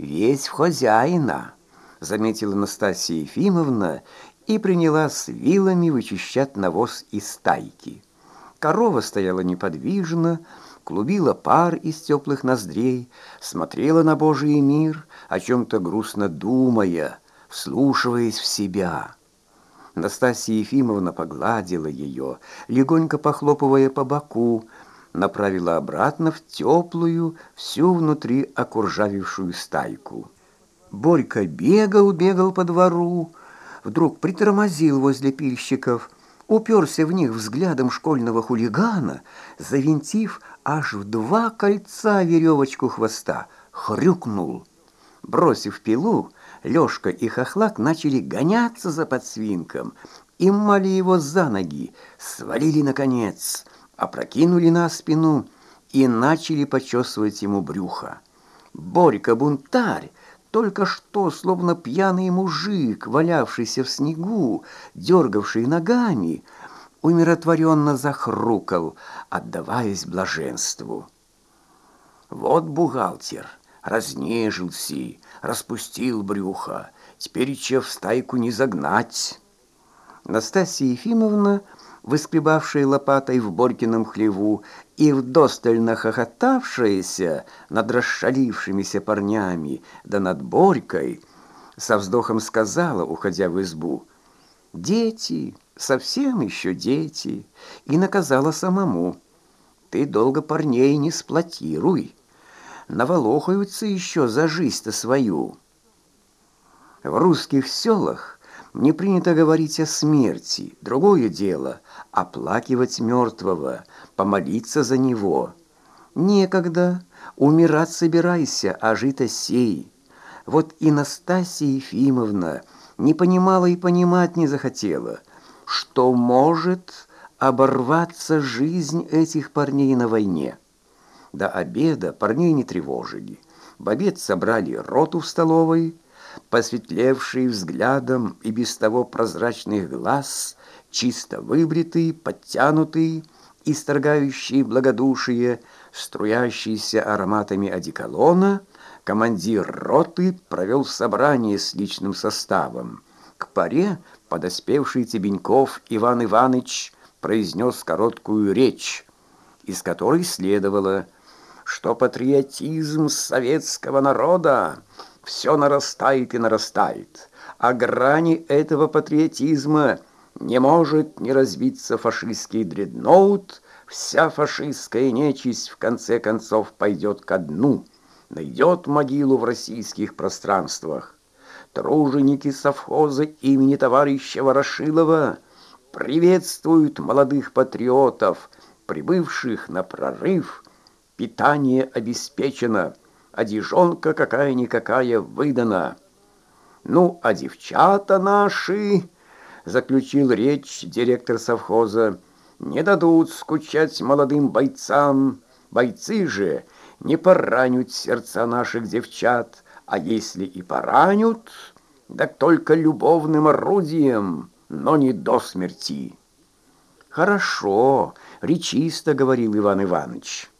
весь в хозяина, заметила Настасья Ефимовна и принялась вилами вычищать навоз из стайки. Корова стояла неподвижно, клубила пар из теплых ноздрей, смотрела на Божий мир, о чем-то грустно думая, вслушиваясь в себя. Настасья Ефимовна погладила ее, легонько похлопывая по боку, направила обратно в теплую, всю внутри окуржавившую стайку. Борька бегал, бегал по двору, вдруг притормозил возле пильщиков, уперся в них взглядом школьного хулигана, завинтив аж в два кольца веревочку хвоста, хрюкнул. Бросив пилу, Лёшка и Хохлак начали гоняться за подсвинком, и мали его за ноги, свалили наконец, опрокинули на спину и начали почесывать ему брюхо. Борька-бунтарь только что, словно пьяный мужик, валявшийся в снегу, дергавший ногами, умиротворенно захрукал, отдаваясь блаженству. Вот бухгалтер разнежился, распустил брюхо, теперь че в стайку не загнать. Настасья Ефимовна выскребавшая лопатой в Борькином хлеву и вдосталь нахохотавшаяся над расшалившимися парнями, да над Борькой, со вздохом сказала, уходя в избу, «Дети, совсем еще дети», и наказала самому, «Ты долго парней не сплотируй, наволохаются еще за жизнь-то свою». В русских селах не принято говорить о смерти. Другое дело — оплакивать мертвого, помолиться за него. Некогда, умирать собирайся, а жито сей. Вот и Настасья Ефимовна не понимала и понимать не захотела, что может оборваться жизнь этих парней на войне. До обеда парней не тревожили. В обед собрали роту в столовой — посветлевший взглядом и без того прозрачных глаз, чисто выбритый, подтянутый, исторгающий благодушие, струящийся ароматами одеколона, командир роты провел собрание с личным составом. К паре подоспевший Тебеньков Иван Иванович произнес короткую речь, из которой следовало, что патриотизм советского народа все нарастает и нарастает, а грани этого патриотизма не может не разбиться фашистский дредноут, вся фашистская нечисть в конце концов пойдет ко дну, найдет могилу в российских пространствах. Труженики совхоза имени товарища Ворошилова приветствуют молодых патриотов, прибывших на прорыв. Питание обеспечено – одежонка какая-никакая выдана. Ну, а девчата наши, заключил речь директор совхоза, не дадут скучать молодым бойцам. Бойцы же не поранят сердца наших девчат, а если и поранят, так только любовным орудием, но не до смерти. Хорошо, речисто говорил Иван Иванович.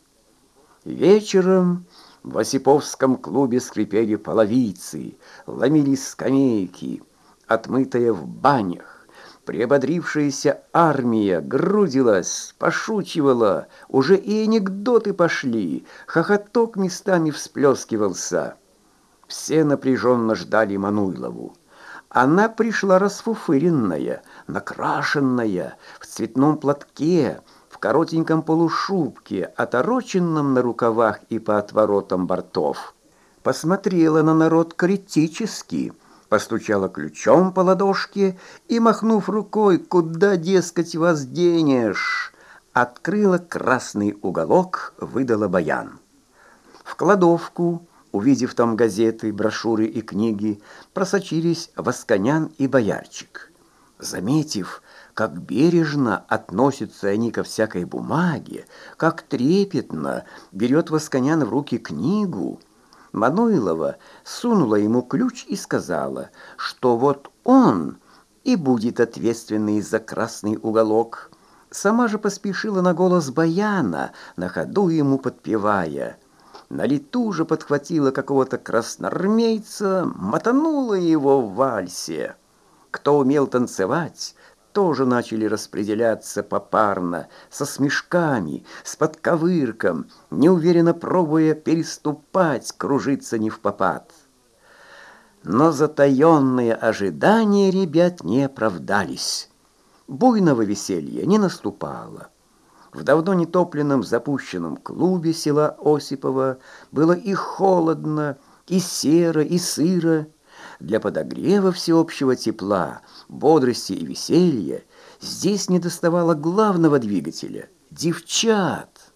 Вечером в Осиповском клубе скрипели половицы, ломились скамейки, отмытая в банях. Приободрившаяся армия грудилась, пошучивала, уже и анекдоты пошли, хохоток местами всплескивался. Все напряженно ждали Мануйлову. Она пришла расфуфыренная, накрашенная, в цветном платке, коротеньком полушубке, отороченном на рукавах и по отворотам бортов. Посмотрела на народ критически, постучала ключом по ладошке и, махнув рукой, куда, дескать, вас денешь, открыла красный уголок, выдала баян. В кладовку, увидев там газеты, брошюры и книги, просочились Восконян и Боярчик. Заметив, как бережно относятся они ко всякой бумаге, как трепетно берет Восконян в руки книгу. Мануилова сунула ему ключ и сказала, что вот он и будет ответственный за красный уголок. Сама же поспешила на голос баяна, на ходу ему подпевая. на лету же подхватила какого-то красноармейца, мотанула его в вальсе. Кто умел танцевать, тоже начали распределяться попарно, со смешками, с подковырком, неуверенно пробуя переступать, кружиться не в попад. Но затаенные ожидания ребят не оправдались. Буйного веселья не наступало. В давно нетопленном запущенном клубе села Осипова было и холодно, и серо, и сыро. Для подогрева всеобщего тепла, бодрости и веселья здесь недоставало главного двигателя — девчат.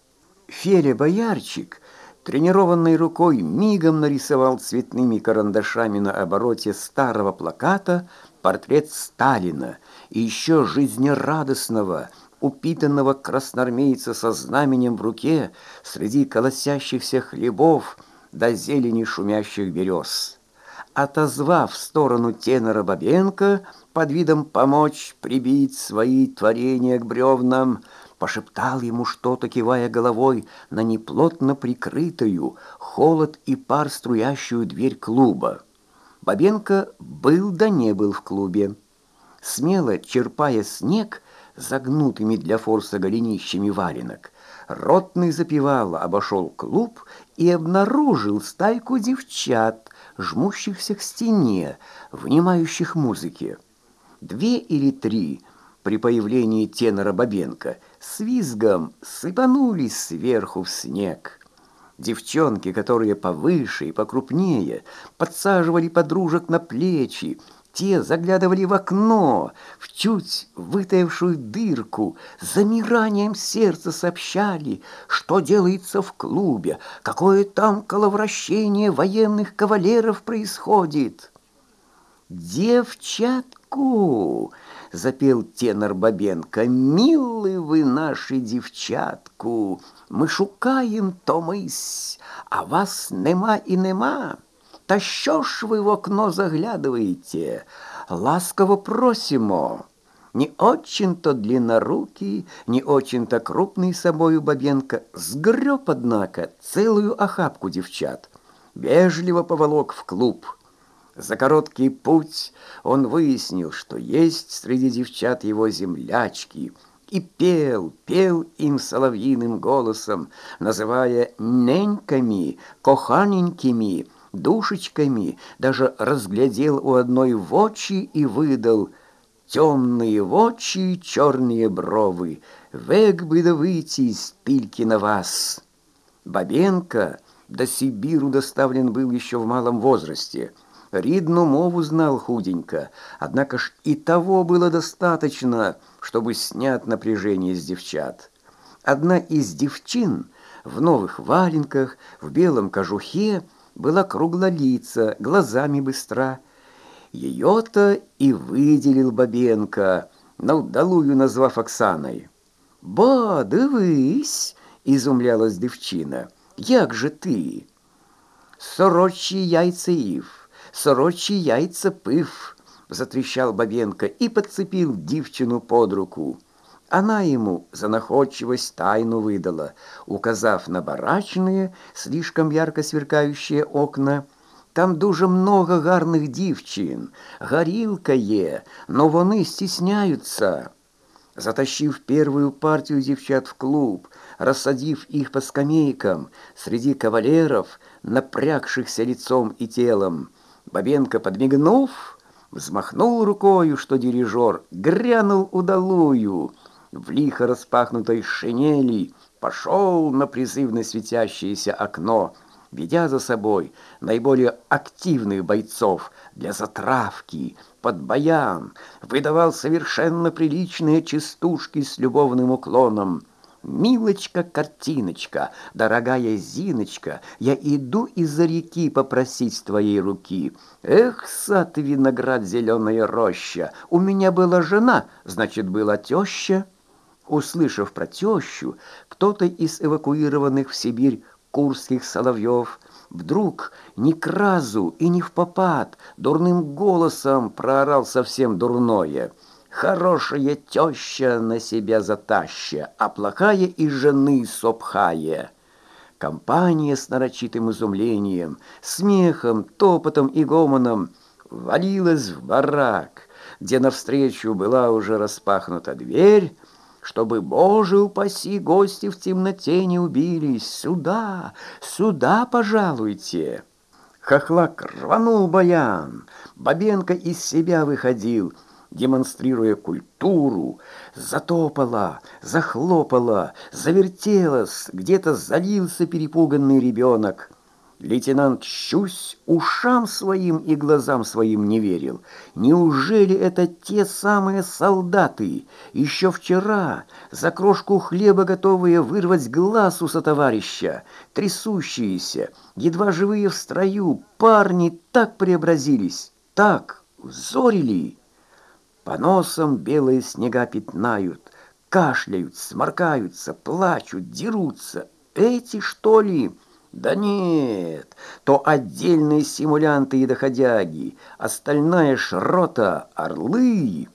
Феля Боярчик, тренированной рукой, мигом нарисовал цветными карандашами на обороте старого плаката портрет Сталина и еще жизнерадостного — упитанного красноармейца со знаменем в руке среди колосящихся хлебов до зелени шумящих берез. Отозвав в сторону тенора Бабенко под видом помочь прибить свои творения к бревнам, пошептал ему что-то, кивая головой на неплотно прикрытую, холод и пар струящую дверь клуба. Бабенко был да не был в клубе. Смело черпая снег, загнутыми для форса голенищами валенок. Ротный запевал, обошел клуб и обнаружил стайку девчат, жмущихся к стене, внимающих музыке. Две или три при появлении тенора Бабенко с визгом сыпанулись сверху в снег. Девчонки, которые повыше и покрупнее, подсаживали подружек на плечи, те заглядывали в окно, в чуть вытаявшую дырку, с замиранием сердца сообщали, что делается в клубе, какое там коловращение военных кавалеров происходит. «Девчатку!» — запел тенор Бабенко. «Милы вы наши девчатку! Мы шукаем то мысь, а вас нема и нема!» Та що ж ви в окно заглядываете? Ласково просимо. Не очень-то длиннорукий, не очень-то крупный собою Бабенко сгреб, однако, целую охапку девчат. Вежливо поволок в клуб. За короткий путь он выяснил, что есть среди девчат его землячки, и пел, пел им соловьиным голосом, называя неньками, коханенькими, душечками, даже разглядел у одной вочи и выдал «Темные вочи, черные бровы, век бы да выйти из пильки на вас». Бабенко до Сибиру доставлен был еще в малом возрасте. Ридну мову знал худенько, однако ж и того было достаточно, чтобы снять напряжение с девчат. Одна из девчин в новых валенках, в белом кожухе, была круглолица, глазами быстра. Ее-то и выделил Бабенко, на удалую назвав Оксаной. «Ба, дивись!» – изумлялась девчина. «Як же ти?» «Сорочі яйца ив, сорочі яйца пив!» – затрещал Бабенко и подцепил девчину под руку. Она ему за находчивость тайну выдала, указав на барачные, слишком ярко сверкающие окна. Там дуже много гарных дівчин, горілка є, но вони стесняются. Затащив первую партию девчат в клуб, рассадив их по скамейкам среди кавалеров, напрягшихся лицом и телом, Бабенко, подмигнув, взмахнул рукою, что дирижер грянул удалую — в лихо распахнутой шинели пошел на призывно светящееся окно, ведя за собой наиболее активных бойцов для затравки, под баян, выдавал совершенно приличные частушки с любовным уклоном. «Милочка-картиночка, дорогая Зиночка, я иду из-за реки попросить твоей руки. Эх, сад виноград, зеленая роща, у меня была жена, значит, была теща». Услышав про тещу, кто-то из эвакуированных в Сибирь курских соловьев вдруг ни к разу и не в попад дурным голосом проорал совсем дурное. «Хорошая теща на себя затаща, а плохая и жены сопхая». Компания с нарочитым изумлением, смехом, топотом и гомоном валилась в барак, где навстречу была уже распахнута дверь, чтобы, Боже упаси, гости в темноте не убились. Сюда, сюда пожалуйте. Хохлак рванул баян, Бабенко из себя выходил, демонстрируя культуру, затопала, захлопала, завертелась, где-то залился перепуганный ребенок. Лейтенант Щусь ушам своим и глазам своим не верил. Неужели это те самые солдаты, еще вчера за крошку хлеба готовые вырвать глаз у сотоварища, трясущиеся, едва живые в строю, парни так преобразились, так взорили. По носам белые снега пятнают, кашляют, сморкаются, плачут, дерутся. Эти, что ли, да нет, то отдельные симулянты и доходяги, остальная шрота — орлы.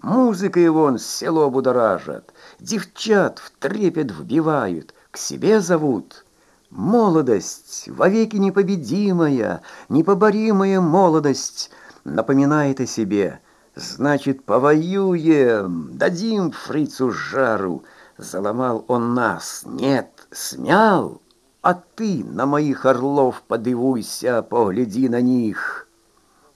Музыка его он село будоражат, девчат в трепет вбивают, к себе зовут. Молодость, вовеки непобедимая, непоборимая молодость, напоминает о себе. Значит, повоюем, дадим фрицу жару. Заломал он нас, нет, смял. А ты на моих орлов подивуйся, погляди на них.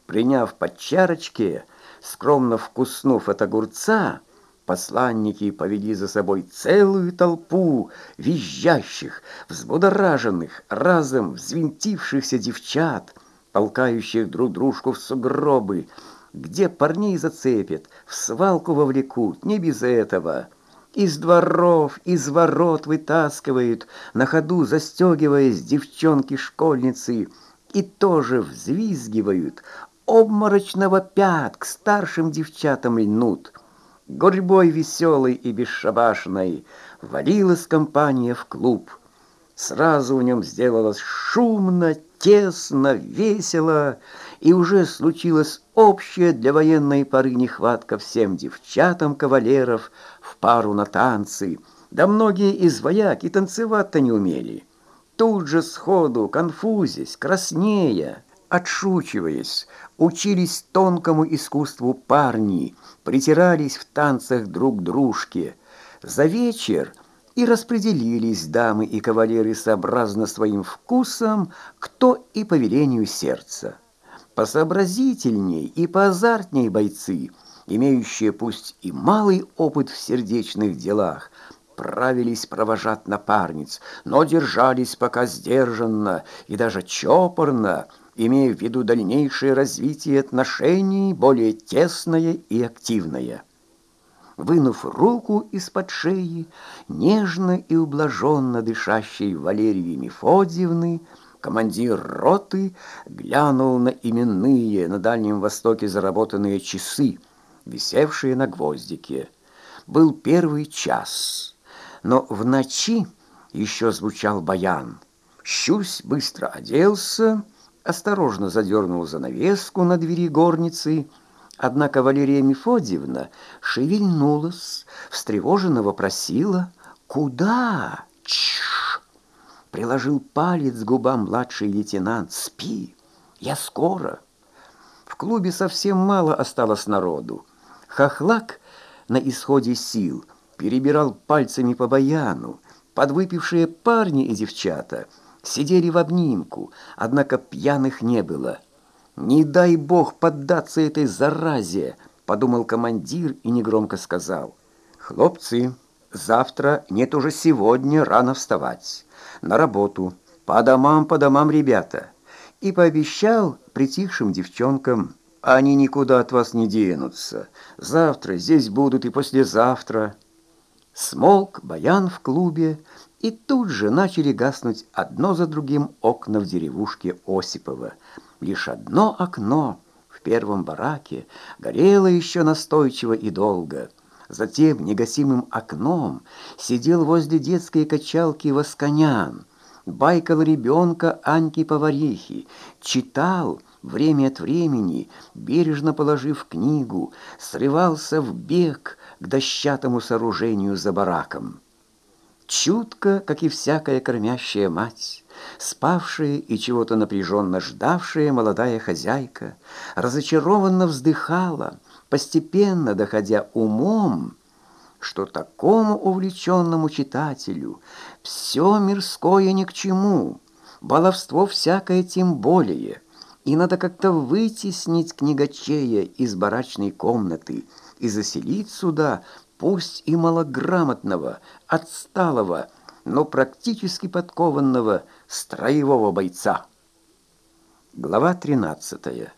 Приняв по чарочке, скромно вкуснув от огурца, посланники повели за собой целую толпу визжащих, взбудораженных, разом взвинтившихся девчат, толкающих друг дружку в сугробы, где парней зацепят, в свалку вовлекут, не без этого — из дворов, из ворот вытаскивают, на ходу застегиваясь девчонки-школьницы, и тоже взвизгивают, обморочного пят к старшим девчатам льнут. Гурьбой веселой и бесшабашной валилась компания в клуб. Сразу в нем сделалось шумно, тесно, весело, и уже случилась общая для военной поры нехватка всем девчатам кавалеров пару на танцы, да многие из вояк и танцевать-то не умели. Тут же сходу, конфузясь, краснея, отшучиваясь, учились тонкому искусству парни, притирались в танцах друг к дружке. За вечер и распределились дамы и кавалеры сообразно своим вкусам, кто и по велению сердца. Посообразительней и поазартней бойцы, имеющие пусть и малый опыт в сердечных делах, правились провожать напарниц, но держались пока сдержанно и даже чопорно, имея в виду дальнейшее развитие отношений, более тесное и активное. Вынув руку из-под шеи, нежно и ублаженно дышащей Валерии Мефодьевны, командир роты глянул на именные на Дальнем Востоке заработанные часы, висевшие на гвоздике. Был первый час, но в ночи еще звучал баян. Щусь быстро оделся, осторожно задернул занавеску на двери горницы — Однако Валерия Мефодьевна шевельнулась, встревоженно вопросила «Куда?» Чш! Приложил палец к губам младший лейтенант «Спи, я скоро». В клубе совсем мало осталось народу. Хохлак на исходе сил перебирал пальцами по баяну. Подвыпившие парни и девчата сидели в обнимку, однако пьяных не было – «Не дай бог поддаться этой заразе!» — подумал командир и негромко сказал. «Хлопцы, завтра, нет уже сегодня, рано вставать. На работу. По домам, по домам, ребята!» И пообещал притихшим девчонкам, «Они никуда от вас не денутся. Завтра здесь будут и послезавтра». Смолк баян в клубе, и тут же начали гаснуть одно за другим окна в деревушке Осипова — Лишь одно окно в первом бараке горело еще настойчиво и долго. Затем негасимым окном сидел возле детской качалки Восконян, байкал ребенка Аньки-поварихи, читал время от времени, бережно положив книгу, срывался в бег к дощатому сооружению за бараком. чутко, как и всякая кормящая мать, спавшая и чего-то напряженно ждавшая молодая хозяйка, разочарованно вздыхала, постепенно доходя умом, что такому увлеченному читателю все мирское ни к чему, баловство всякое тем более, и надо как-то вытеснить книгачея из барачной комнаты и заселить сюда пусть и малограмотного, отсталого, но практически подкованного строевого бойца. Глава тринадцатая.